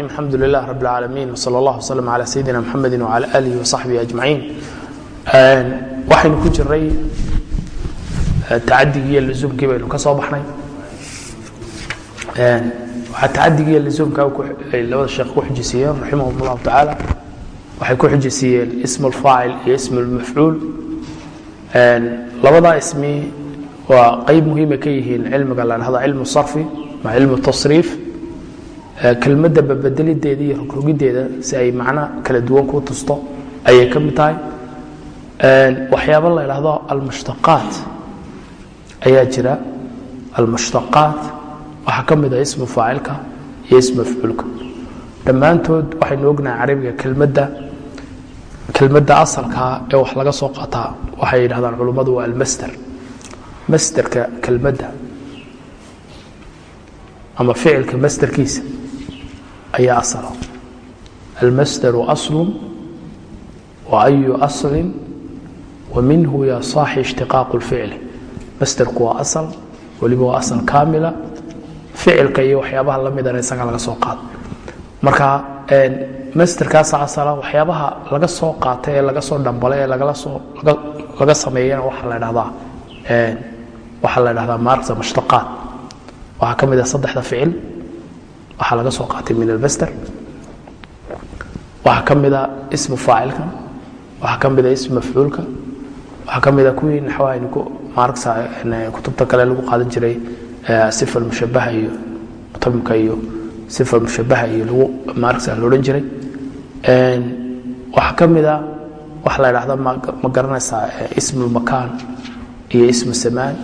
الرحيم الحمد لله رب العالمين وصلى الله وسلم على سيدنا محمد وعلى آله وصحبه أجمعين waxaynu ku jiray tacadigii iyo lusuumkii baynu ka soo baxnay waxaa tacadigii iyo lusuumka ay labada sheekh ku xujisiiyeen raximahum اllahu tacaala waxay ku xujisiiyeen ism اlfaacil iyo ism اlmafcuul labadaa ismi waa qayb muhiima ka yihiin cilmiga la dhahdo cilmu sarfi ma cilmu tasriif kelmadda babedelideeda iyo rogrogideeda si ay macno kala duwan ku tusto ayay ka mid tahay. Waxyaaba la idhaahdo almushtaqaat ayaa jira. Almushtaqaat waxaa ka mid ah ismu faacilka iyo ismu mafcuulka. Dhammaantood waxaynu ognahay carabiga kelmadda kelmadda asalkaa ee wax laga soo qaataa waxay yidhahdaan culummadu waa almasder masderka kelmadda ama ficilka masderkiisa ayaa asala almasderu aslu wa ayu aslin wa minhu ya saaxi ishtiqaaqu lficli. Masderku waa asal weliba waa asal kaamila. Ficilka iyo waxyaabaha la midana isaga laga soo qaado marka masderkaasa asala waxyaabaha laga soo qaatay ee laga soo dhambalay ee laga sameeyana waxaa la dhahdaa waxaa la dhahdaa maaragta mushtaqaat waxaa ka mid ah saddexda ficil waxaa laga soo qaatay min almasder waxaa ka mid a ismu faacilka waxaa ka mid a ismu mafcuulka waxaa ka mid a kuwii naxwaaynu maaragta kutubta kale lagu qaadan jiray sifa almushabaha iyo mutamimka iyo sifa almushabaha iyo lagu maaragta la odhan jiray. Waxaa ka mid a waxa la dhahda ma garanaysaa ismu lmakaan iyo ismu samaan.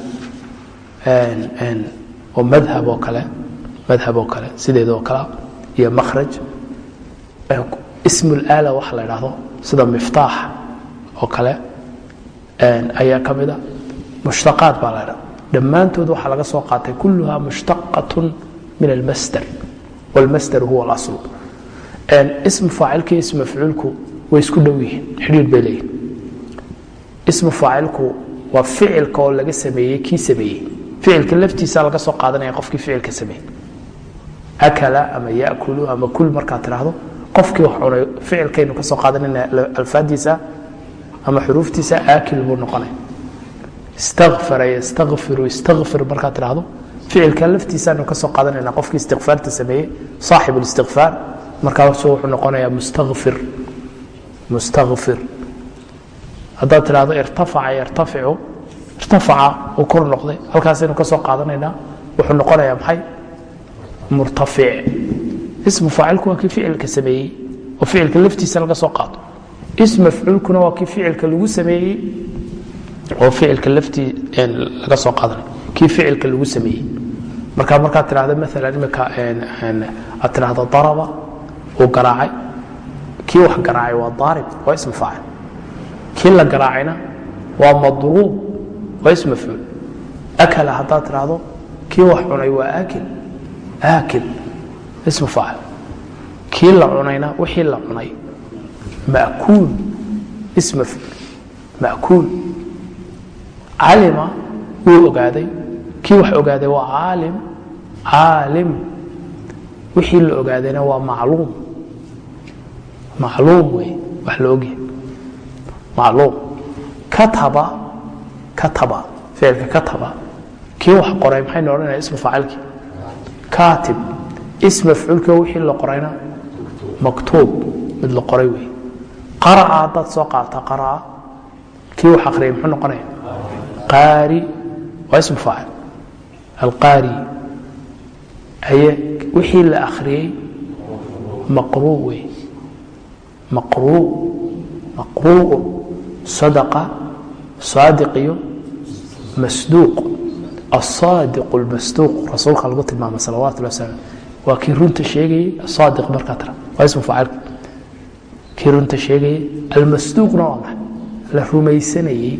Oo madhab oo kale madhab oo kale sideeda oo kale iyo makhraj. Ismu laala waxa la dhahdo sida miftaax oo kale ayaa ka mida mushtaqaat baa la dhahda dhammaantood waxaa laga soo qaatay kulluha mushtaqatun min almasder wاlmasder huwa اlasl ismu faacilka iyo ismu mafcuulku way isku dhow yihiin xidhiir bay leeyihiin ismu faacilku waa ficilka oo laga sameeyey kii sameeyey. Ficilka laftiisa laga soo qaadanaya qofkii ficilka sameeyey akala ama yakulu ama kul markaad tidhaahdo qofkii wax cunay ficilkaynu ka qaadanayna alfaadiisa ama xuruuftiisa aakil buu noqonaya istakfara yastakfiru istakfir markaad tidhaahdo ficilka laftiisaanu ka qaadanayna qofkii istikfaarta sameeyey saaxib اlistikfaar markaasu wuxuu noqonayaa mustakfir mustakfir haddaad tidhahdo irtafaca yartaficu irtafaca uu kor noqday halkaasaynu ka soo qaadanaynaa wuxuu noqonayaa maxay murtafic. Ismu faacilku waa kii ficilka sameeyey oo ficilka laftiisa laga soo qaado ism mafcuulkuna waa kii ficilka lagu sameeyey oo ficilka laftii laga soo qaadanay kii ficilka lagu sameeyey. Marka markaad tidhahdo maalan imika aad tidhahdo daraba uu garaacay. Kii wax garaacay waa daarib waa ism faacil. Kii la garaacayna waa madruub waa ism mafcuul. Akala haddaad tidhaahdo kii wax cunay waa aakil aakil. Ismu faacil. Kii la cunayna wixii la cunay. Ma'kuul ism mafcuul ma'kuul calima wuu ogaaday. Kii wax ogaaday waa caalim. Caalim. Wixii la ogaadayna waa macluum. Macluum wey wax la ogyahay. Macluum. Kataba kataba. Ficilka kataba. Kii wax qoray maxaynu odhanaya ismu faacilkii kaatib ism mafcuulka wixii la qorayna maktuub mid la qoray wey qara'a haddaad soo qaata qara'a. Kii wax akhriyay muxuu noqonaya? Qaari. Waa ismu faacil. Alqaari. Aye wixii la akhriyey maqruu wey. Maqruu. Maqruu'un sadaqa. Saadiq iyo masduuq asaadiq اlmasduuq rasuulka lagu tilmaamay salawatu wasalam waa kii runta sheegayey asaadiq markaa tira waa ismu faacilka kii runta sheegayey almasduuqna waa maxay? La rumaysanayey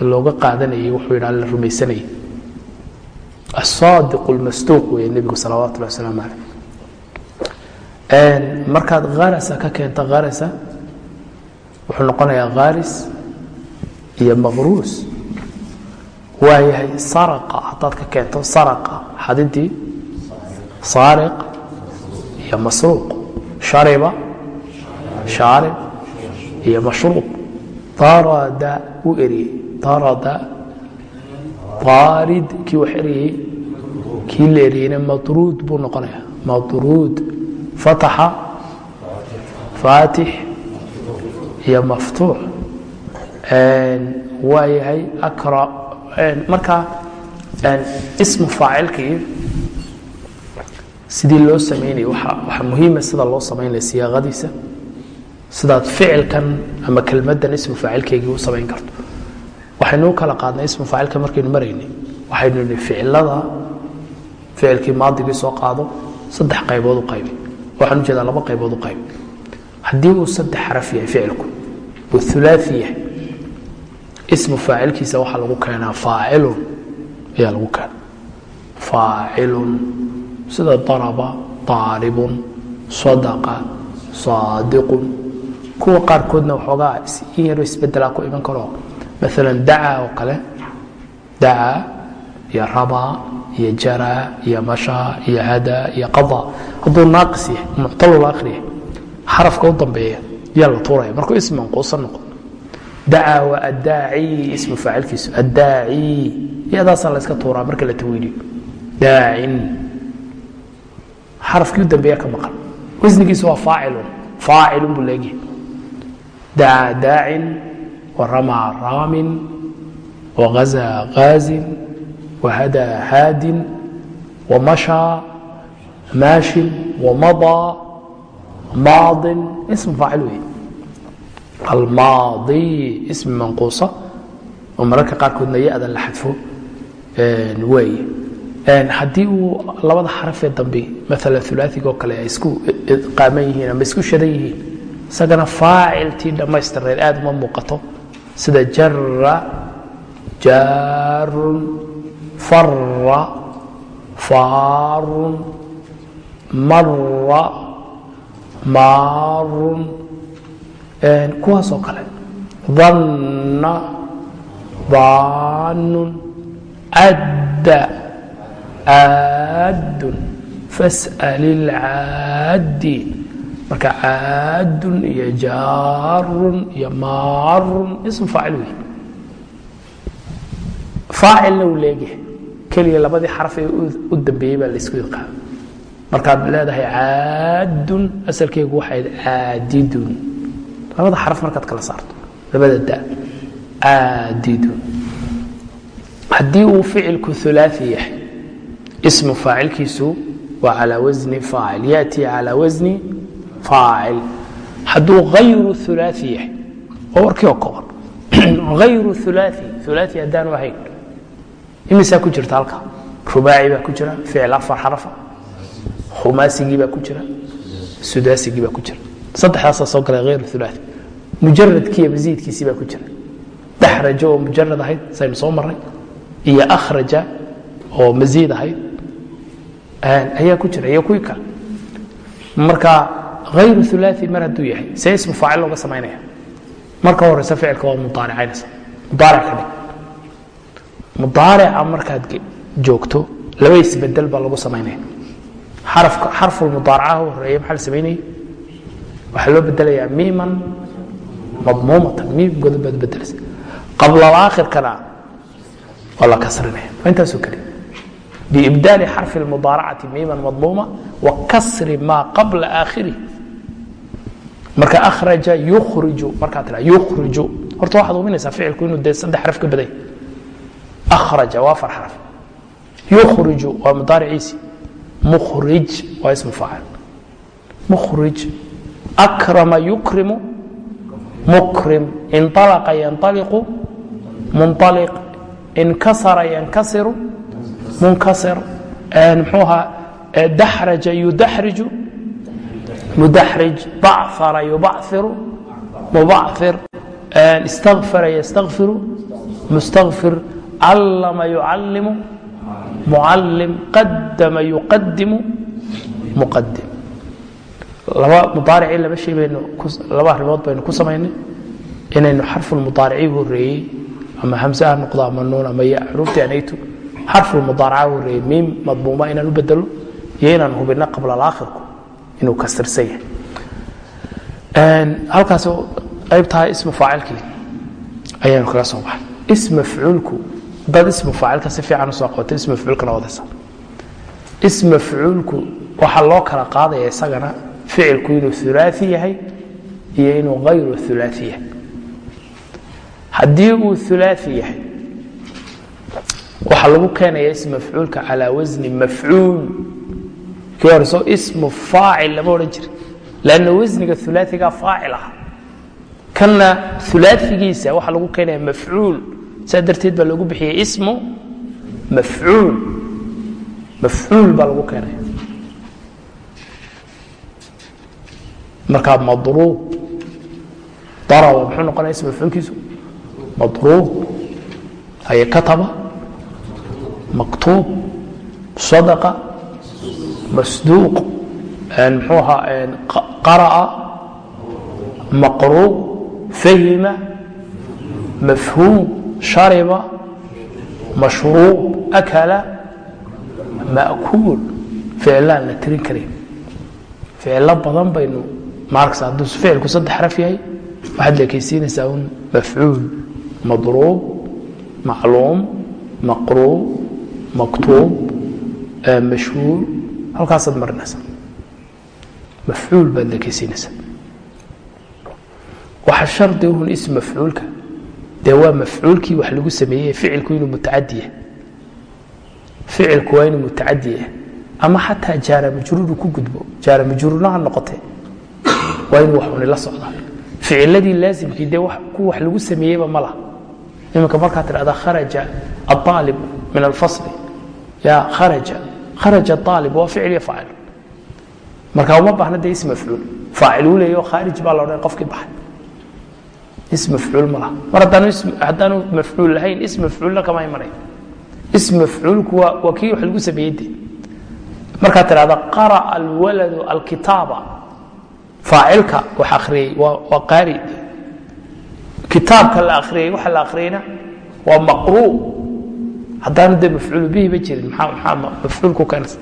looga qaadanayey wuxuu yidhaha la rumaysanayey asaadiq اlmasduuq weeye nebigu salawaatu wasalaamu caleyh markaad kharasa ka keento kharasa wuxuu noqonayaa kharis iyo maqruus waayahay saraqa. Haddaad ka keento saraqa xadidii saariq iyo masruuq shariba shaarib iyo mashruuq. Darada wuu eriyey darada aarid kii wax eryey kii la eryeyna madruud buu noqonaya. Madruud fataxa faatix iyo maftuux waa yahay marka ismu faacilkii sidii loo samaynaya waxaa muhiima sida loo samaynaya siyaaqadiisa sidaad ficilkan ama kelmaddan ismu faacilkeygii u samayn karto. Waxaynu u kala qaadnay ismu faacilka markaynu maraynay waxaynu nihi ficilada ficilkii maadigii soo qaado saddex qaybood u qaybi. Waxaan u jeedaa laba qaybood u qaybi. Haddii uu saddex xaraf yahay ficilku uu ulaai yahay ismu faacilkiisa waxaa lagu keenaa faacilun ayaa lagu keena faacilun. Sida daraba aalibun sadaqa saadiqun. Kuwa qaarkoodna waxoogaa in yaro isbedelaa ku iman karo. Maala dacaa oo kale. Dacaa iyo rabaa iyo jaraa iyo mashaa iyo hadaa iyo qadaa hadduu naaqis yahay muctalul akhir yahay xarafka u dambeeya yaa la tuuraya. Markuu ism manquusan noqo dacaa waa addaaci ismu faacilkiisu addaaci yadaasaa la yska tuuraa marka la tawiiliyo daacin xarafkii u dambeeya ka maqan wasnigiisu waa faacilun faacilun buu leegyahay dacaa daacin waramaa raamin wagazaa gaazin wahadaa haadin wamashaa maashin wamadaa maadin ism faacil wey almaadi ismi manquusa oo mararka qaarkoodna ya-da la xadfo. Weeye haddii uu labada xarafee dambe maala ulaaiga oo kale ay isku qaaman yihiin ama isku shadan yihiin isagana faaciltii dhammaystirneed aad uma muuqato. Sida jara jaarun fara faarun mara maarun kuwaasoo kale. Danna daanun cadda aaddun. Fas'al ilcaaddiin marka caadun iyo jaarun iyo maarun ism faacil wey faacilna uu leegyahay keliya labadii xaraf ee u dambeeyey baa laysku idqaama markaad leedahay caadun asalkeegu waxayd caadidun labada xaraf markaad kala saarto labada da caadidun haddii uu ficilku ulaai yahay ismu faacilkiisu waa calaa wasni faacil yaأti calaa wasni faacil. Hadduu hayru ulaai yahay oo warkii oo kooban hayru ulaai ulaai haddaanu ahayn imisaa ku jirta halka rubaaci baa ku jira ficil afar xarafa khumaasigii baa ku jira sudaasigii baa ku jira. Saddexdaasaa soo galay hayru ulaai mujaradkiiyo masiidkiisii baa ku jira daxraja oo mujarad ahayd saynu soo maray iyo akhraja oo masiid ahayd ayaa ku jira iyo kuwii kale. Marka hayru ulaai mar hadduu yahay see ismu faacil looga samaynaya marka horeysa ficilka waa mudaaricaynaysa mudaaric ka dhig. Mudaarica markaad joogto laba isbeddel baa lagu samaynaya xarfulmudaaracaha horeeye maxaa la samaynaya waxaa loo bedelayaa miiman madmuumatan miim godan baad bedelaysa qablalakhirkana waa la kasrinaya waa intaasoo keliya biibdaali xarfi اlmudaaracati miiman madmuuma wa kasri maa qabla aakhirih marka akhraja yukhriju markaad tiraa yukhriju horta waxaad uminaysaa ficilku inuu dee saddex xaraf ka baday akhraja waa afar xaraf yukhriju waa mudaariciisi mukhrij waa ismu faacil mukhrij akrama yukrimu mukrim inalaqa yanaliqu munaliq inkasara yankasiru munkasir mxuuha daxraja yudaxriju mudaxrij bacfara yubacfiru mubacfir istafara yastafiru mustafir callama yucallimu mucallim qadama yuqadimu muqadim laba mudaaricii laba shay baynu laba arrimood baynu ku samaynay. Inaynu xarfulmudaaricii horeeyey ama hamse ha noqdo ama nuun ama ya xuruuftii anaytu xarfulmudaaraca horeeyey miim madmuuma inaan u bedelo iyo inaan hubinno qabla alaakhirku inuu kasirsan yahay. Halkaas qayb tahay ismu faacilkii. Ayaanu kaga soo baxay. Ism mafcuulku dad ismu faacilka si fiican u soo qabatay ism mafcuulkana wadaysa ism mafcuulku waxaa loo kala qaadaya isagana ficilku inuu ulaai yahay iyo inuu hayru ulaai yahay. Haddii uu ulaai yahay waxaa lagu keenaya ism mafcuulka calaa wasni mafcuul. Kii horeso ismu faacil lama odhan jira lanna wasniga ulaaigaa faacil ah kanna ulaaigiisa waxaa lagu keenaya mafcuul saa darteed baa loogu bixiyey ismu mafcuul. Mafcuul baa lagu keenaya markaa madruub daraba muxuu noqonaya mafcuulkiisu madruub. Haye kataba maktuub. Sadaqa. Masduuq. Muxuu ahaa qara'a. Maqruub. Fahima. Mafhuum. Shariba. Mashruub. Akala. Ma'kuul. Ficlaan la tirin karay ficilo badan baynu maarkas hadduu ficilku saddex xaraf yahay waxaad leekaysiinaysaa un mafcuul madruub macluum maqruub maktuub mashhuur halkaasaad marinaysaa. Mafcuul baad leekaysiinaysaa. Waxa shardi uhun ism mafcuulka. Dee waa mafcuulkii wax lagu sameeyey ficilku inuu mutacadiya ficilku waa inuu mutacadiya ama xataa jaara majruuru ku gudbo jaara majruurna ha noqotee waa inuu wax unila socdaa ficiladii laasimkii dee ku wax lagu sameeyeyba ma laha. Iminka markaa tidhahda kharaja aaalib min alfasli. Ya kharaja kharaja aalib waa ficil iyo faacil. Marka uma baahna dee mafcuul. Faacil uu leeyaho khaarij baa la odhan qofkii baxay. Mafcuul ma laha. Mar haddaanu mafcuul lahayn mafcuulna kama imanay ism mafcuulku waa kii wax lagu sameeyey de markaad tidhahda qara'a alwaladu alkitaaba faacilka wax akhriyey waa qaari kitaabka la akhriyey waxa la akhriyeyna waa maqruu. Haddaanu dee mafcuul bihi ba jirin maxaa mafcuul ku keensa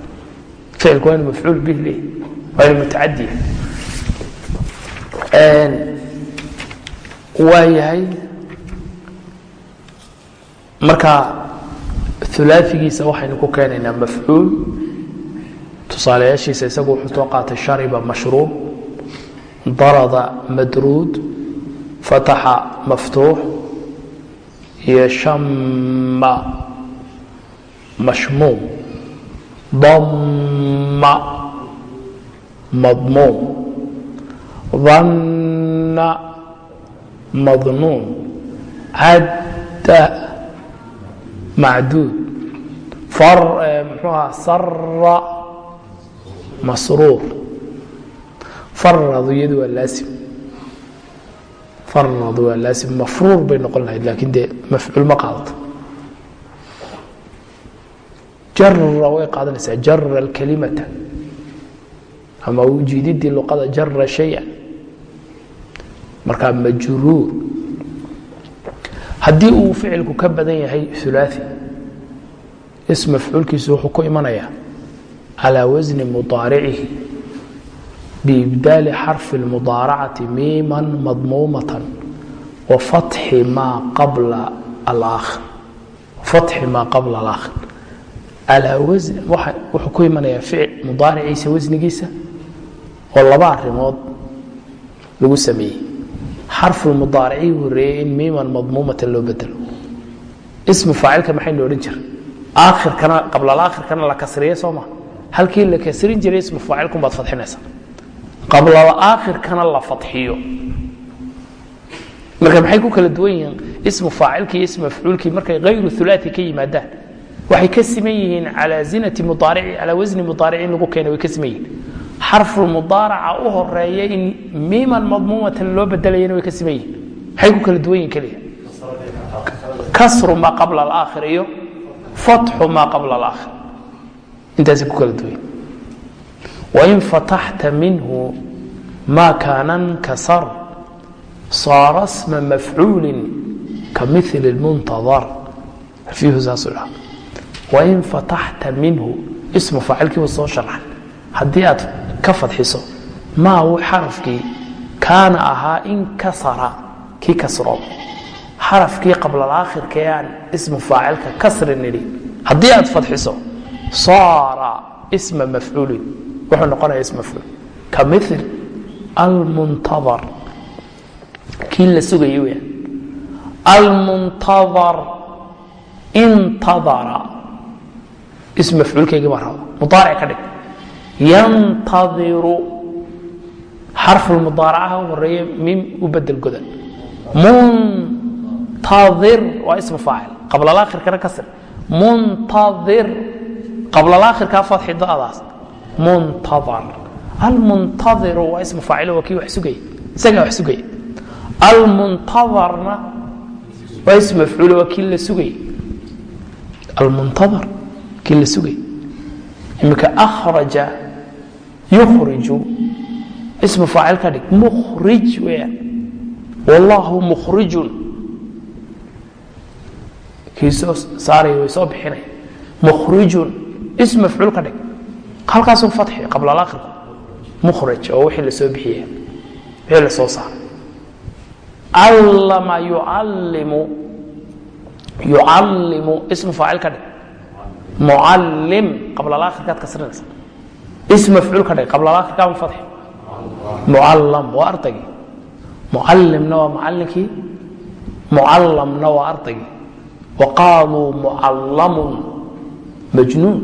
ficilku waa inu mafcuul bihi leeyahy waa inu mutacadiya waa yahay marka ulaaigiisa waxaynu ku keenaynaa mafcuul. Tusaalayaashiisa isagu wuxuu soo qaatay shariba mashruub darada madruud fataxa maftuux iyo shama mashmuum. Damma madmuum. Danna madnuun cadda macduud. Mxuuha sara masruur faradu iyadu waa laasim. Faradu waa laasim mafruur bay noqon lahayd laakiin dee mafcuul ma qaadato. Jara way qaadanaysaa jara alkalimata. Ama ujiididii luqada jara shaya. Markaa majruur. Haddii uu ficilku ka badan yahay ulaai ism mafcuulkiisu wuxuu ku imanayaa calى wasni mudaaricihi biibdaali xarfi اlmudaaracati miiman madmuumatan wa fatxi maa qabla alaakhir wasn wuxuu ku imanayaa ficil mudaariciisa wasnigiisa oo laba arrimood lagu sameeyey xarfulmudaaricii horeeyey in miiman madmuumatan loo bedelo ismu faacilka maxaynu odhan jira aakhirkana qablalaakhirkana la kasriye soo maa halkii la kasrin jiray ismu faacilkunbaad fadxinaysa qablalaakhirkana la fadxiyo. Marka maxay ku kala duwan yihiin? Ismu faacilkii iyo ismu mafcuulkii markay hayru ulaai ka yimaadaan. Waxay ka siman yihiin calaa zinati mudaarici calaa wasni mudaarici in lagu keena way ka siman yihiin. Xarful mudaaraca u horreeya in miiman madmuumatan loo bedelayana way ka siman yihiin. Maxay ku kala duwan yihiin keliya kasru maa qabla alaakhir iyo fatxu maa qabla alaakhir. Intaasay ku kala duwan. yihiin wain fataxta minhu maa kaana nkasar saara sma mafcuulin ka mil dhaha wain fataxta minhu ismu faacilkiiba soo sharxay haddii aad ka fadxiso maa xarafkii kaana ahaa inkasara kii kasro xarafkii qablalaakhirka ee aan ismu faacilka kasri nidhi haddii aad fadxiso saara isma mafcuulin wuxuu noqonaya ism mafcuul. Ka mil almuntadar kii la sugayay weyaan almuntadar intadara ism mafcuulkaygii baa raba mudaaric ka dhig. Yantadiru. Xarfulmudaaracaha u horeeye mim u bedel godan. Muntadir waa ismu faacil. Qablalakhirkana kasir. Muntadir. Qablalakhirkaa fadxi dadaas muntadar almuntadiru waa ismu faacil waa kii wax sugaya isagaa wax sugaya almuntadarna waa ism mafcuul waa kii la sugay. Almuntadar kii la sugay. Imika akhraja yukhriju. Ismu faacil ka dhig mukhrij weyaan wallahu mukhrijun. Kii soo saaraya way soo bixinaya mukhrijun ism mafcuul ka dhig halkaasuu fatxi qabla alakhirku mukhraj oo wixii la soo bixiya wixii la soo saaray. Allama yucallimu yucallimu ismu faacil ka dhig. Mucallim qabla alaakhirkaad kasrinaysa. Ism mafcuul ka dhig qabla alaakhirkaa mu fadxi mucallam waa ardaygii. Mucallimna waa mucallinkii mucallamna waa ardaygii. Wa qaaluu mucallamun majnuun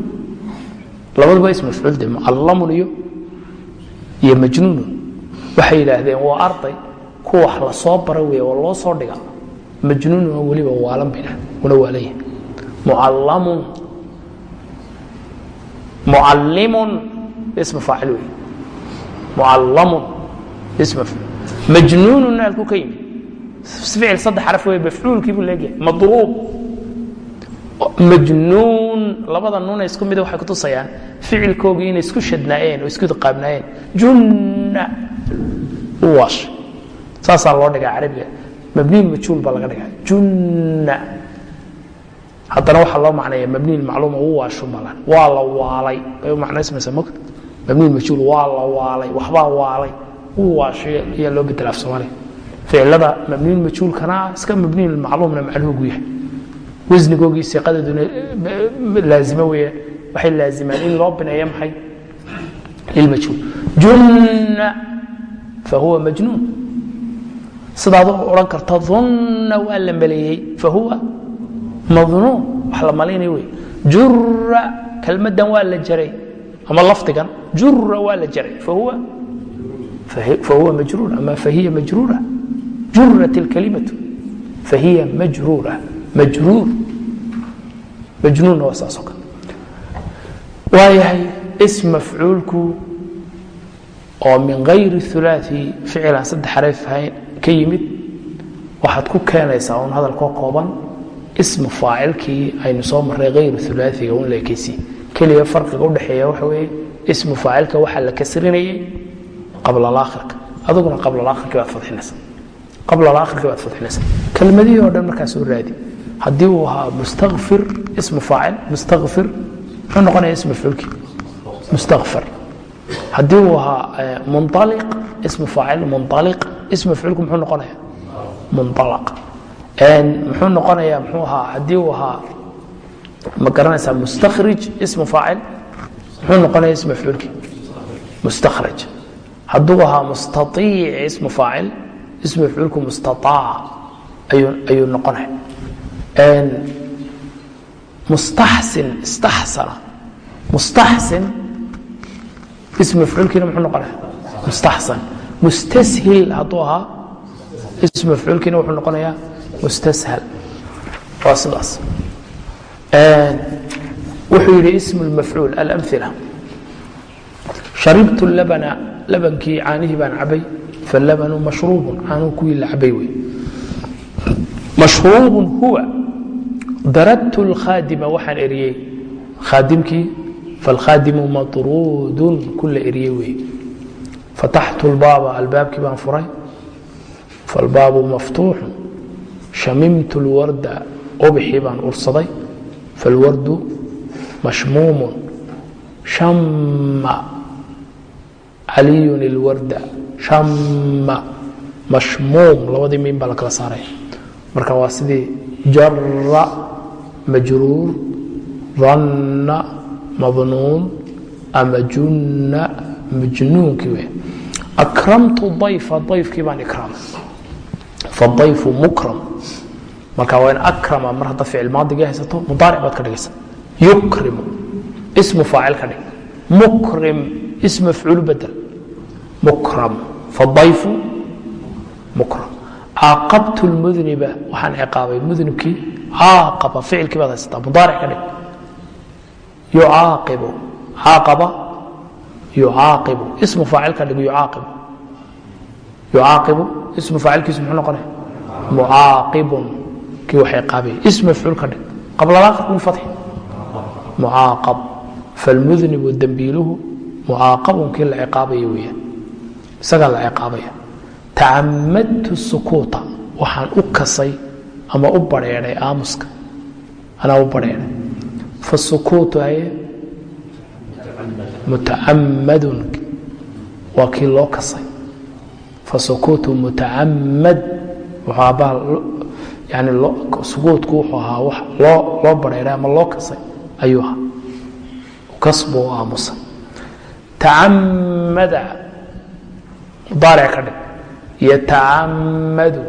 labaduba ism mafcuul de mucallamun iyo iyo majnuunun. Waxay yidhaahdeen waa arday ku wax la soo bara wey oo loo soo dhiga majnuunun oo weliba waalan bay dhahdeen una waalan yahay mucallamun mucallimun ism faacil wey mucallamun ism majnuununna halkuu ka yimid ficil saddex xaraf wey mafcuulkii buu leegyahay madruub majnuun labada nuuna isku mid waxay kutusayaan ficilkoogii inay isku shadnaayeen oo isku qaabnaayeen junna. U waashay saasaa loo dhigaa carabiga. Mabniin majhuul baa laga dhigaa. Junna. Haddana waxaa loo macnaya mabniin macluuma u waasho malan waa la waalay. Bay u macnaysmaysaa mogta mabniin majhuul waa la waalay. Waxbaa waalay. U waashay ayaa loo bedela af ficilada mabniin majhuulkana iska mabniin macluumna macluugu yahay wasnigoogii siiqadaduna laazimo weeye waxay laazimaan in loo bineeyo maxay? Lilmajhuul junna fahuwa majnuun sidaad odhan karta dunna waa la maleeyey fahuwa madnuun wax la malaynay wey jura kelmadan waa la jaray. Ama lafdigan jura waa la jaray fahuwa fahuwa majruur ama fahiya majruura. Jurat اlkalimatu fahiya majruura majruur. Majnuunna waa saasoo kale. Waayahay ism mafcuulku oo min hayri ulaai ficilan saddex xaraf ahayn ka yimid waxaad ku keenaysaa un hadalkoo kooban ismu faacilkii aynu soo marray hayru ulaaiga un leekaysi. Keliya farqiga udhexeeya waxa weeye ismu faacilka waxaa la kasrinayay qabla alaakhirka. Aduguna baad fadxinaysa qabla baad fadxinaysa kelmadihii oo dhan markaa soo raadi haddii uu ahaa mustakfir ismu faacil mustakfir muxuu noqonaya ismu mafcuulkii mustakfir haddii uu ahaa munaliq ismu faacil munaliq ismu mafcuulku muxuu noqonaya munalaq muxuu noqonaya muxuu ahaa haddii uu ahaa ma garanaysaa mustakhrij ismu faacil muxuu noqonaya ismu mafcuulkii mustakhraj hadduu ahaa mustaiic ismu faacil ismu mafcuulku mustaaac ayuu noqonaya mustaxsin istaxsana mustaxsin ism mafcuulkiina muxuu noqonaya mustaxsan. Mustashil hadduu ahaa ism mafcuulkiina wuxuu noqonayaa mustashal. Waa sidaas. Wuxuu yidhi ism اlmafcuul alamila sharibtu labana labankii caanihii baan cabay falabanu mashruubun caanuhu kuwii la cabay wey. Mashruubun huwa daradtu اlkhaadima waxaan eriyey. Khaadimkii falkhaadimu matruudun ku la eriyey wey fataxtu lbaaba albaabkii baan furay. Falbaabu maftuuxun shamimtu lwarda ubixii baan ursaday. Falwardu mashmuumun shamma caliyun ilwarda shama mashmuum. Labadii miin baa la kala saaraya marka waa sidii jara majruur danna madnuun ama junna majnuunkii we akramtu dayfa dayfkii baan ikraamay faayfu mukram marka waa in akrama mar hadda ficil maadigii haysato mudaaric baad ka dhigaysa yukrimu ismu faacil ka dhig mukrim ism mafcuul bedel mukram faayfu mukram caaqabtu lmudniba waxaan ciqaabay mudnibkii caaqaba ficilkii baad haysataa mudaaric ka dhig. Yucaaqibu caaqaba yucaaqibu. Ismu faacil ka dhig yucaaqibu. Yucaaqibu ismu faacilkiisu muxuu noqonaya mucaaqibun. Kii wax ciqaabaya ism mafcuul ka dhig. Qabla alaakhir min fatxi mucaaqab. Falmudnibu dembiiluhu mucaaqabun kii la ciqaabaya weeyaan. Isagaa la ciqaabaya. Tacamadtu sukuuta. Waxaan u kasay ama u bareeday aamuska anaa u bareeday fasukuutu haye mutacammadun waa kii loo kasay. Fasukuutu mutacamad wuxuu aabbaha yani sukuutku wuxuu ahaa wax loo loo bareeray ama loo kasay. Ayuu ahaa kasbu u aamusa tacamada mudaaric ka dhig. Yatacamadu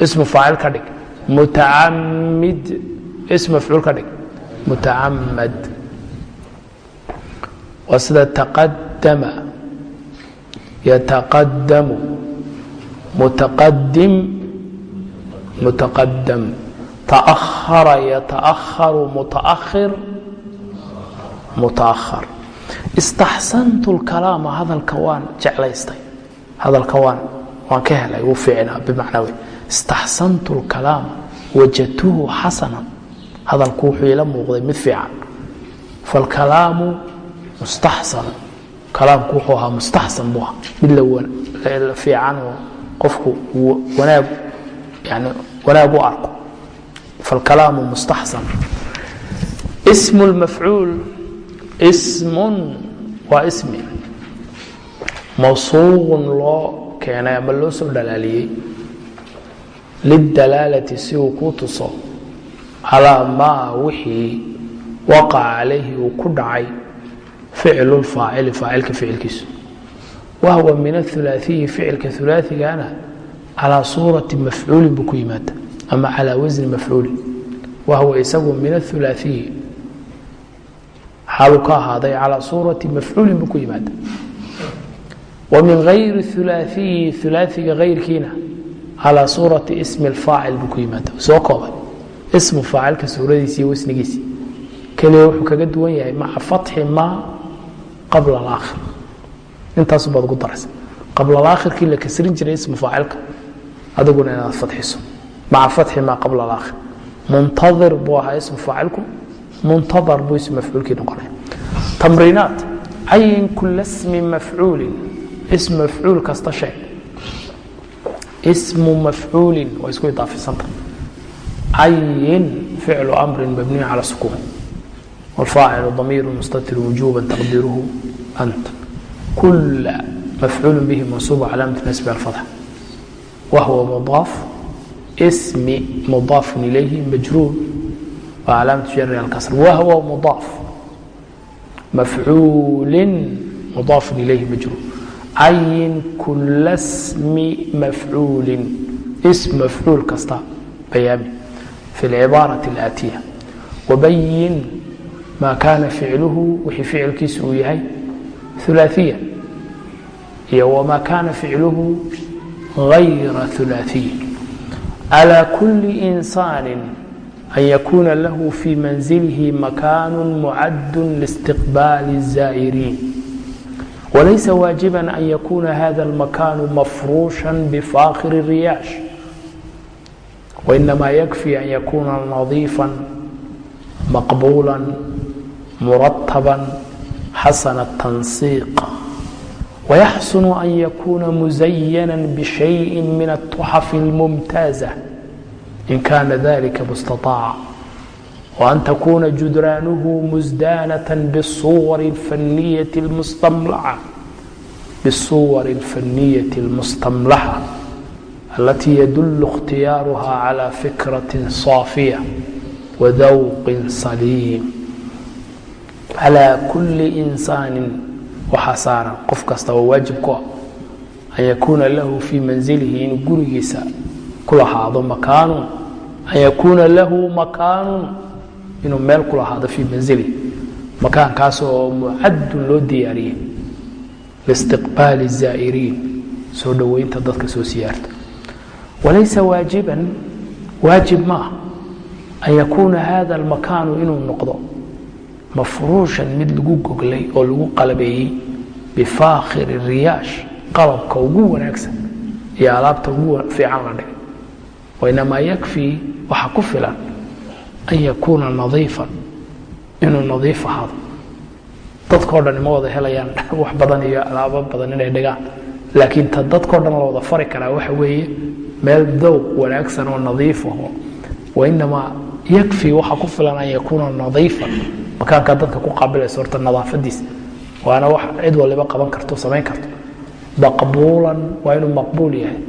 ismu faacil ka dhig mutacamid ism mafcuul ka dhig mutacamad waa sida taqadama yataqadamu mutaqadim mutaqadam taأhara yataأharu mutaأhir mutaأhar istaxsantu اlkalaama hadalka waan jeclaystay hadalka waan waan ka helay wuu fiicnaa bimacnaa wey istaxsantu اlkalaama wajadtuhu xasana hadalku wuxuu ila muuqday mid fiican falkalaamu mustaxsan kalaamku wuxuu ahaa mustaxsan buu ahaa mid la fiican oo qofku wanaag yani wanaag u arko falkalaamu mustaxsan ismu lmafcuul ismun waa ismi mawsuuqun loo keenay ama loo soo dhalaaliyey lidalaalati si uu ku tuso calaa maa wixii waqaca calayhi uu ku dhacay ficlu faacili faacilka ficilkiisu wahwa min aulaaiyi ficilka ulaaigana calaa suurati mafcuulin buu ku yimaada ama calaa wasni mafcuulin wahwa isagu min aulaaiyi xaaluu ka ahaaday calaa suurati mafcuulin buu ku yimaada wa min hayri ulaaiyi ulaaiga hayrkiina calaa suurati ismi faacil buu ku yimaada soo koobay ismu faacilka suuradiisi iyo wasnigiisi keliya wuxuu kaga duwan yahay maca fatxi maa qabla alaakhir. Intaasu baad ugu daraysa. Qabla alaakhirkii la kasrin jiray ismu faacilka adiguna inaad fadxiso maca fatxi maa qabla alaakhir. Muntadir buu ahaa ismu faacilku. Muntadar buu ismu mafcuulkii noqonaya tamriinaat cayin kula smi mafcuulin. Ismu mafcuul kasta sheeg ismu mafcuuli waa isku idaafisanta cayin ficlu mri mabniy cala sukuun wlfaacilu damiiru mustatir wujuba taqdiruhu anta kula mafcuulu bihi mansuuba calaamati nasbi alfatxa wahwa mudaaf ismi mudaafun ilayhi majruur. Waa calaamatu jarri alkasr wahwa mudaaf. Mafcuulin mudaafun ilayhi majruur عين كل اسم مفعول اسم مفعول كستا بيامي في العبارة الآتية وبين ma kaana ficluhu wixii ficilkiisa uu yahay ulaaiya iyo wma kaana ficluhu غayra ulaaiya عlى kuli إnsaani an yakuna lahu fii manzilihi makan mucad لاstiqbaali الزaa'iriin walaysa waajiba an yakuna hada اlmakan mafruusha bfaakhir الriyaash wainama yakfi an yakuna nadiifa maqbuula مرتبا حسن التنسيق ويحسن أن يكون مزينا بشيء من التحف الممتازة إن كان ذلك مستطاعا وأن تكون جدرانه مزدانة بالصور الفنية المستملعة bالsuwar الfaniyaة الmustamlaxa اlatي yadul اkhtiyaaruha عalى fikraة صاafiya وdawq saliim عalى kuli إnsaani waxaa saaran qof kasta oo waajib ku ah an yakuuna lahu fii manzilihi inuu gurigiisa ku lahaado makaanu an yakuuna lahu makaanu inuu meel ku lahaado fii manzilihi makaankaas oo mucadun loo diyaariyey liistiqbaali الzaa'iriin soo dhoweynta dadka soo siyaarta. Walaysa waajiban waajib ma ah an yakuuna hada almakaanu inuu noqdo mafruushan mid lagu goglay oo lagu qalabeeyey bifaakhiri riyaash qalabka ugu wanaagsan iyo alaabta ugu fiican la dhigay. Wainamaa yakfii waxa ku filan an yakuuna nadiifan inuu nadiif ahaado. Dadkao dhan ima wada helayaan wax badan iyo alaabo badan inay dhigaan. Laakiin ta dadkao dhan la wada fari karaa waxa weeye meel dowq wanaagsan oo nadiif aho wainamaa yakfii waxa ku filan an yakuuna nadiifan. Makaankaa dadka ku qaabilaysa horta nadaafadiisa. Waana wax cid waliba qaban karto samayn karto. Maqbuulan waa inuu maqbuul yahay.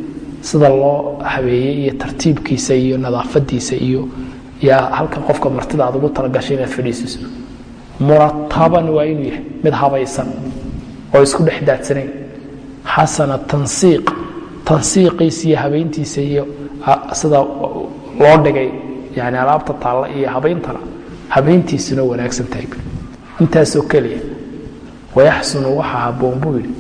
Sida loo habeeyey iyo tartiibkiisa iyo nadaafadiisa iyo yaa halkan qofka martida aad ugu talagashay inaad fadhiisiso murataban waa inuu yahay mid habaysan oo isku dhex daadsanayn. Xasana tansiiq tansiiqiisa iyo habeyntiisa iyo sida loo dhigay yani alaabta taalla iyo habayntana habayntiisuna wanaagsan tahay. Intaasoo keliya wayaxsunu waxa haboon buu yidhi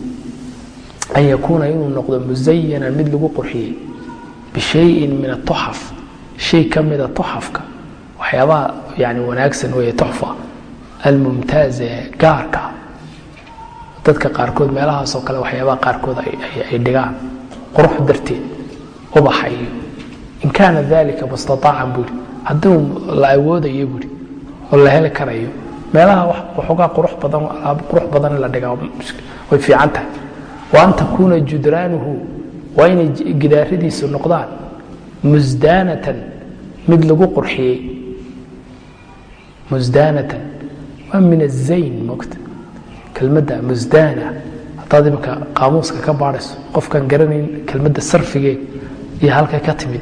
an yakuuna inuu noqdo musayanan mid lagu qurxiyey bishayin min atuxaf shay ka mida tuxafka waxyaabaha yani wanaagsan weeye tuxfa almumtaaz ee gaarka dadka qaarkood meelahaasoo kale waxyaabaha qaarkood ay dhigaan qurux darteed ubaxa iyo in kaana dalika mustaaacan buu yidhi hadduu la awoodayo buuhi oo la heli karayo meelaha waxoogaa qurux badan alaab qurux badan in la dhigaa way fiican tahay. Wa an takuuna judraanuhu waa inay gidaaradiisu noqdaan musdaanatan mid lagu qurxiyey musdaanatan. Waa min azayn mogta kelmadda musdaana. Haddaad imika qaamuuska ka baadhayso qofkaan garanayn kelmadda sarfigeed iyo halkay ka timid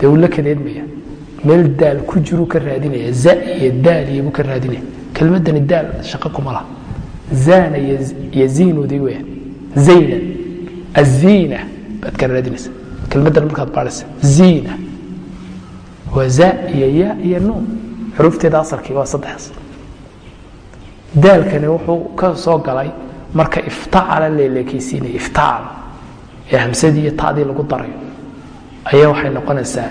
dee uu la kadeedmaya. Meel daal ku jiruu ka raadinaya za iyo daal iyobuu ka raadinaya. Kelmaddani daal shaqo kuma laha. Zana yaziinudii weyaan zaynan aziina baad ka raadinaysa. Kelmaddan markaad baadhaysa ziina waa za iyo ya iyo nuun. Xuruufteeda asalkii waa saddexaas daalkani wuxuu ka soo galay marka iftacala leeleekaysiinaya iftacala ee hamsadii iyo tadii lagu darayo ayaa waxay noqonaysaa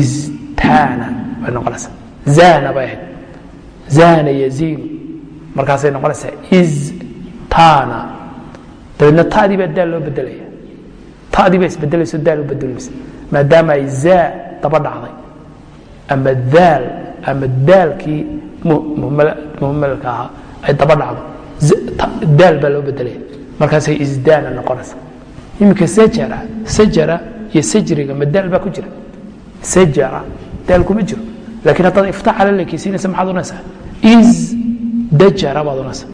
istana bay noqonaysaa. Zana bay ahayd. Zana yaziinu markaasay noqonaysaa istana dabeedna tadii baa daal loo bedelaya tadii baa isbedelayso daal u bedelmaysa. Maadaama ay zaa daba dhacday ama daal ama daalkii muhmalka ahaa ay daba dhacdo. Daal baa loo bedelaya markaasay isdaana noqonaysa. Iminka sajara sajara iyo sajriga ma daal baa ku jira. Sajara daal kuma jiro. Lakiin haddaad iftacala lekeysiinaysa maxaad odhanaysaa? Isdajara baad odhanaysaa.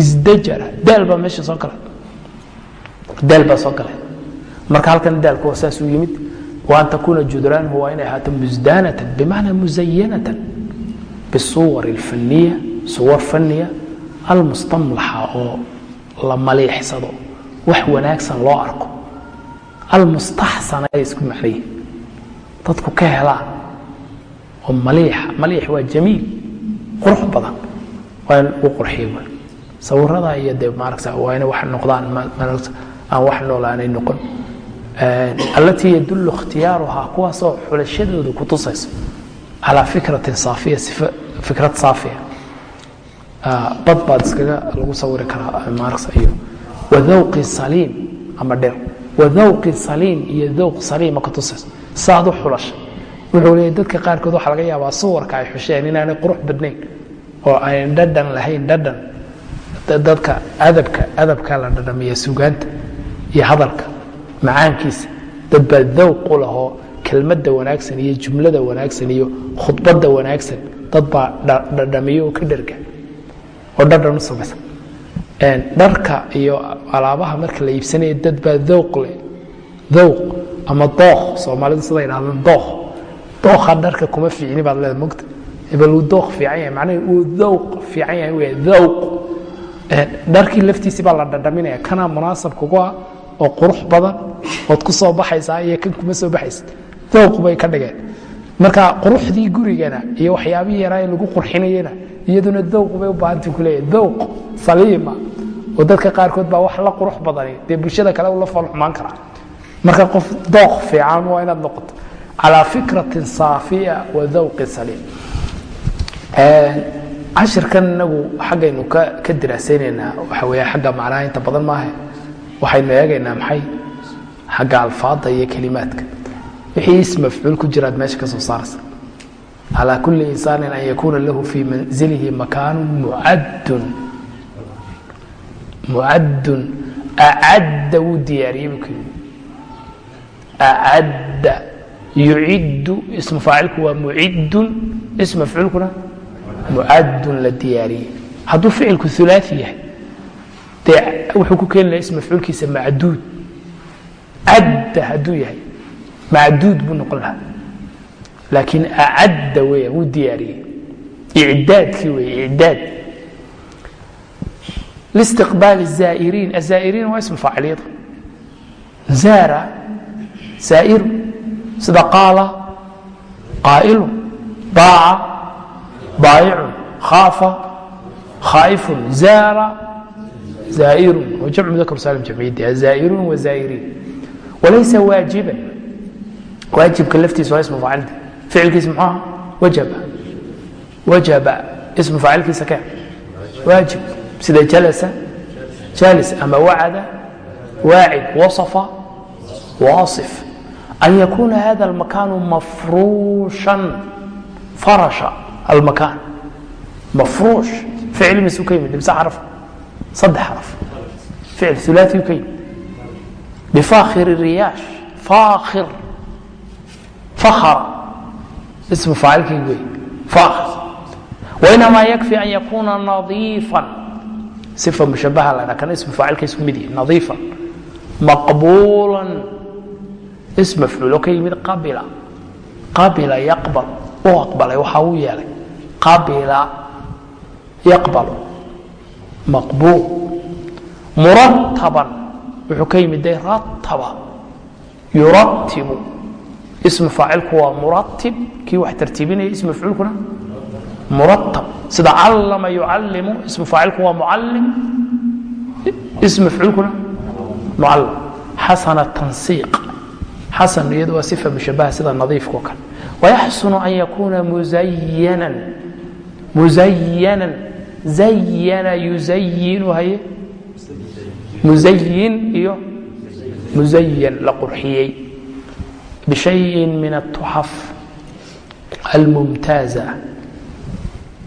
Isdajara daal baa meesha soo galay. Daal baa soo galay. Marka halkan daalku waa saasuu yimid an takuuna judraanhu waa inay ahaato musdaanatan bimacnaa musayanatan bisuwar alfaniya suwar faniya almustamlaxa oo la maliixsado wax wanaagsan loo arko almustaxsana ay isku macnayihin dadku ka helaan oo maliixa maliix waa jamiil qurux badan waa in lagu qurxiyo w sawirada iyo dee maaragta waa inay wax noqdaan aan wax noolaanay noqon allatii yadullu ikhtiyaaruhaa kuwaasoo xulashadooda ku tusayso calaa fikratin saafiya fikrad saafiya bad baad iskaga lagu sawiri karaa maaragta iyo wadawqi saliim ama dher wadawqi saliim iyo dawq saliima ka tusayso saad u xulashay wuxuu leeyahy dadka qaarkood waxaa laga yaabaa suwarka ay xusheen inaanay qurux badnayn oo ayn dhadhan lahayn dhadhan dadka adabka adabkaa la dhadhamiya sugaanta iyo hadalka macaankiisa dad baa dawq lahoo kelmadda wanaagsan iyo jumlada wanaagsan iyo khudbadda wanaagsan dad dhadhamiyo ka dherga oo dhadhan u samaysa dharka iyo alaabaha marka la iibsanaya dad dowq leh dowq ama dookh soomaalidu sida idhahdaan dookh dookha dharka kuma fiicni baad leeda mogta hebel uu dooq fiican yahay macnaha uu dowq fiican yahay wey dowq dharkii laftiisii baa la dhadhaminaya kanaa munaasab kugu ah oo qurux badan ood ku soo baxaysaa iyo kan kuma soo baxaysa dowq bay ka dhigeen. Marka quruxdii gurigana iyo waxyaabihii yaraa ee lagu qurxinayena iyaduna dowq bay u baahanta kuleeyahay dowq saliima oo dadka qaarkood baa wax la qurux badani dee bulshada kale ula falxumaan kara marka qof dooq fiican waa inaad noqoto. Calaa fikratin saafiya wa dowqi saliim. Cashirkan inagu xaggaynu ka diraasaynaynaa waxa weeye xagga macnaha inta badan maahe waxaynu eegaynaa maxay xagga alfaadda iyo kelimaadka? Wixii is mafcuul ku jiraad meesha ka soo saaraysa. Calaa kulli insaanin an yakuuna lahu fii manzilihi makaanu mucaddun mucaddun acadda wuu diyaariyey buu ku yidhi. Acadda yuciddu ismu waa muciddun ism mafcuulkuna mucaddun la diyaariyey. Hadduu ficilku ulaai yahay dee wuxuu ku keeni laha ism mafcuulkiisa macduud. Cadda hadduu yahay. Macduud buu noqon lahaa. Laakiin acadda weya wuu diyaariyey. Icdaadkii wey icdaad. Listiqbaal الzaa'iriin azaa'iriin waa ism faaciliyada zaara zaa'iru. Sida qaala qaa'ilu. Baaca baayicun khaafa khaa'ifun. Zaara zaa'irun waa jamcu mudakar salim jamciyaddi azaa'iruun wazaa'iriin walaysa waajiban waajibka laftiisa waa ismu faacilda ficilkiisa muxuu aha wajaba wajaba ismu faacilkiisa kee waajib sida jalasa jalis ama wacada waacid waصafa waaصif an yakuuna hada اlmakaanu mafruushan farasha almakaan mafruush ficil misu ka yimid imse xaraf saddex xaraf ficil ulaaiyu ka yimid bifakhir riyaash fakhir fakhara ismu faacilkii wey fakhir wainamaa yakfi an yakuuna nadiifan sifa mushabaha laydhaa kan ismu faacilka isku mid yihi nadiifan maqbuulan ism mafcuul oo ka yimid qabila qabila yaqbal u aqbalay waxa uu yeelay qabila yaqbalu maqbuuc murataban wuxuu ka yimid rataba. Yuratibu. Ism faacilku waa muratib. Kii wax tartiibinaya ism mafcuulkuna? Muratab. Sida callama yucallimu ism faacilku waa mucallim ism mafcuulkuna? Mucallam xasana tansiiq. Xasan iyadu waa sifa mushabaha sida nadiifka o kale. Wayaxsunu an yakuuna muayanan musayanan zayana yuzayinu haye muzayin iyo muzayan la qurxiyey bishayin min atuxaf almumtaaza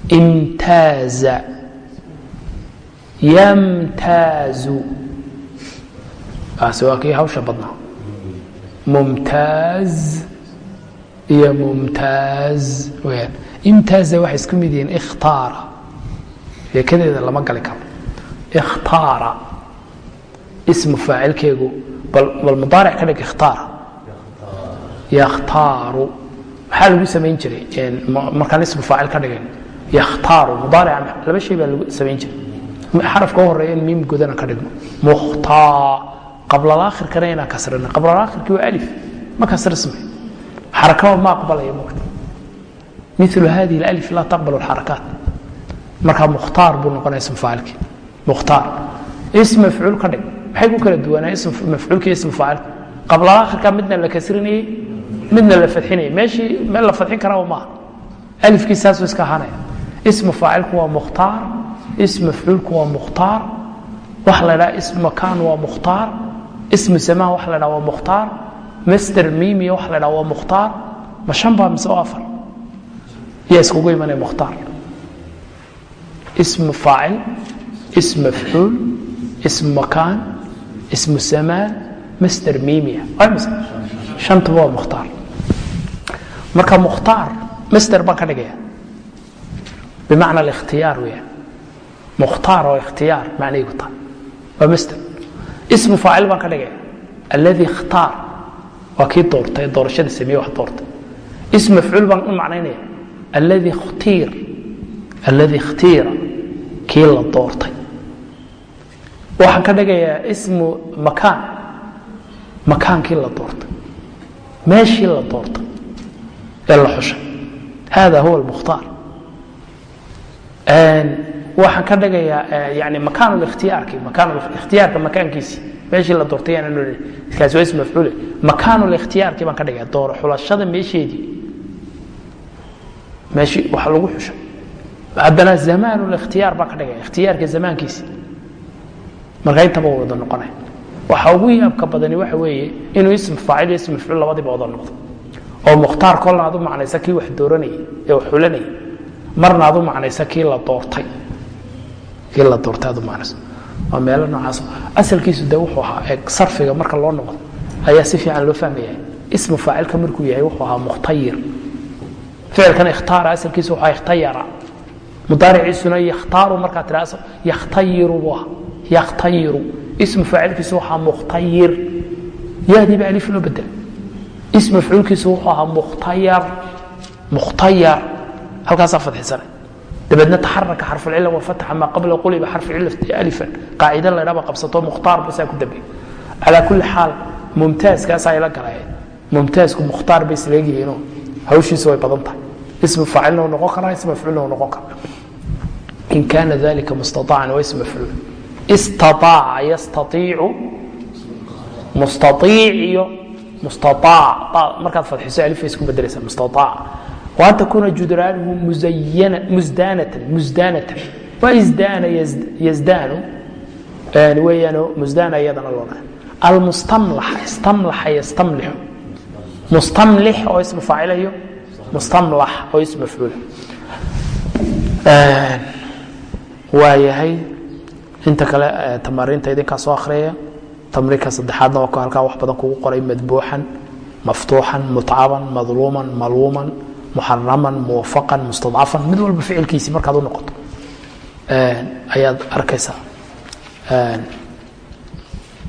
imtaaza yamtaazu kaasi waa kii hawsha badnaa mumtaaz iyo mumtaaz imtaaza waxay isku mid yihiin ikhtaara sheekadeeda lama gali karo. Ikhtaara. Ismu faacilkeegu bal mudaaric ka dhig ikhtaara yakhtaaru. Maxaa lagu samayn jiray markaan ismu faacil ka dhigayn yakhtaaru mudaarica laba shay baa lagu samayn jiray. Xarafka u horreeya in miim godana ka dhigno mukhtaa. Qablalakhirkana inaan kasrina. Qablalakhirkii waa alif. Ma kasrismay xarakaba ma aqbalaya mogta milu hadihi اlalif laa taqbal اlxarakaat marka mukhtaar buu noqonaya ism faacilkii mukhtaar. Ism mafcuul ka dhig. Maxay ku kala duwanaa ism mafcuulka ism faacilka qablalakhirka midna la kasrinayey midna la fadxinayay. Meeshii meel la fadxin karaba maaha alifkii saasuu iska ahaanaya ismu faacilku waa mukhtaar. Ism mafcuulku waa mukhtaar. Waxa la dhaha ism makaan waa mukhtaar. Ismu samaan waxa la dhaha waa mukhtaar. Master mimiya waxa la dhaha waa mukhtaar. Ma shan baa mise oo afar? Yaa iskugu imanaya mukhtaar ismu faacil ism mafcuul ism makaan master mimiya waa mise shantuba waa mukhtaar marka mukhtaar master baan ka dhigaya bimacna alikhtiyaar weeyaan mukhtaar oo ikhtiyaar macnaygu tahay waa masder ismu faacil baan ka dhigaya alladii ikhtaar waa kii doortay doorashada sameeye wax doortay ism mafcuul baan u macnaynaya alladii khtiir alladii ikhtiira kii la doortay. Waxaan ka dhigayaa ismu makaan. Makaankii la doortay. Meeshii la doortay ee la xushay. Hada huwa almukhtaar. Waxaan ka dhigayaa yani makaan likhtiyaarki makaan ikhtiyaarka makaankiisii. Meeshii la doortay yaan odhan kaasi waa ism mafcuule makaan likhtiyaarkii baan ka dhigaya dooro xulashada meesheedii. Meeshii waxa lagu xushay haddana zamaan likhtiyaar baan ka dhigaya ikhtiyaarka zamaankiisii marka intaba wada noqonay. Waxa ugu yaabka badani waxa weeye inuu ism faacil iyo ism mafcuul labadiiba wada noqdo. Oo mukhtaar kolna u macnaysa kii wax dooranayay ee wax xulanayay marna u macnaysa kii la doortay. Kii la doortay aad u macnayso. Waa meelo noocaas asalkiisu de wuxuu ahaa eeg sarfiga marka loo noqdo ayaa si fiican loo fahmaya ismu faacilka markuu yahay wuxuu ahaa mukhtayir ficilkan ikhtaara asalkiisu ahaa ikhtayara mudaariciisuna yakhtaaru markaa tiraa yakhtayiru buu ahaa yakhtayiru. Ismu faacilkiisu waxaa mukhtayir yaadii baa alif loo bedelay ism mafcuulkiisu wuxuu ahaa mukhtayar mukhtayar halkaasaa fadxisanay dabeedna taxaraka xarfulcila wafataxa maa qabla quliba xarfucila alifan. Qaacida laydhaba qabsato mukhtaar basaa ku dambeey calaa kulli xaal mumtaaskaasaa ila galayeen mumtaasku mukhtaar bay isleegyihiinoo hawshiisu way badan tahay ism faacilna noon kara ism mafcuulna noon kara in kaana alika mustaaacan waa ism mafcuul istaaaca yastaiicu mustaiic iyo mustaaac markaad fadxiso alifay isku bedelaysaa mustaaac wa an takuuna judraanuhu musdaanatan musdaanatan waa isdaana yasdaanu weeyaano musdaana iyadana loodhaha almustamlaxa istamlaxa yastamlixu mustamlix oo ism faacilayo mustamlax oo ism mafcuula waa yahay inta kale tamaariinta idinkaa soo akhriyaya. Tamriinka saddexaadna waa halkaa wax badan kugu qoray madbuuxan maftuuxan mutcaban madluuman maluuman muxaraman muwafaqan mustadcafan. Mid walba ficilkiisii markaad u noqoto. Ayaad arkaysaa.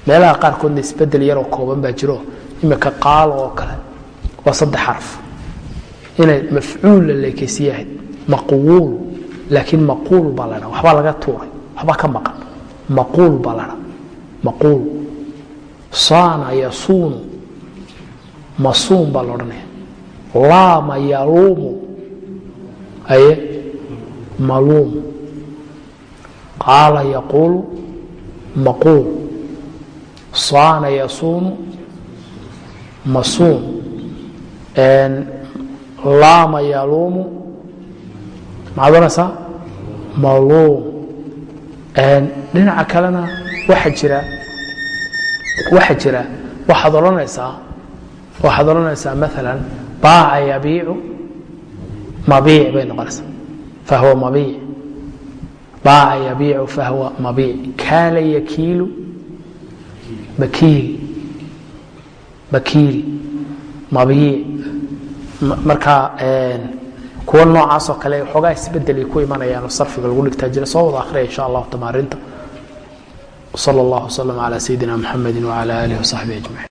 Meelaha qaarkoodna isbeddel yaroo kooban baa jiro. Imika qaalo oo kale waa saddex xaraf inay mafcuul la leekaysiyahayd maqwuul laakiin maquul baa la dhaa waxbaa laga tuuray waxbaa ka maqan. Maquul baa la dhaa maquul. Saana yasuunu masuum baa la odhanaya laama yaluumu aye maluum. Qaala yaquulu maquul. Saana yasuunu masuum laama yaluumu maxaad ohanaysaa maluum dhinaca kalena waxa jira waxa jira waxaad odhanaysaa waxaad odhanaysaa maalan baaca yabiicu mabiic bay noqonaysaa. Fahwa mabiic. Baaca yabiicu fahwa mabiic. Kaala yakiilu bakiil bakiil mabiic marka kuwa noocaasoo kale xoogaa isbedelay ku imanayaan oo sarfiga lagu dhigtaa jira soo wada akhriya insha allahu tamaarinta وصلى الله وسلم على سيدنا محمد وعلى آله وصحبه أجمعين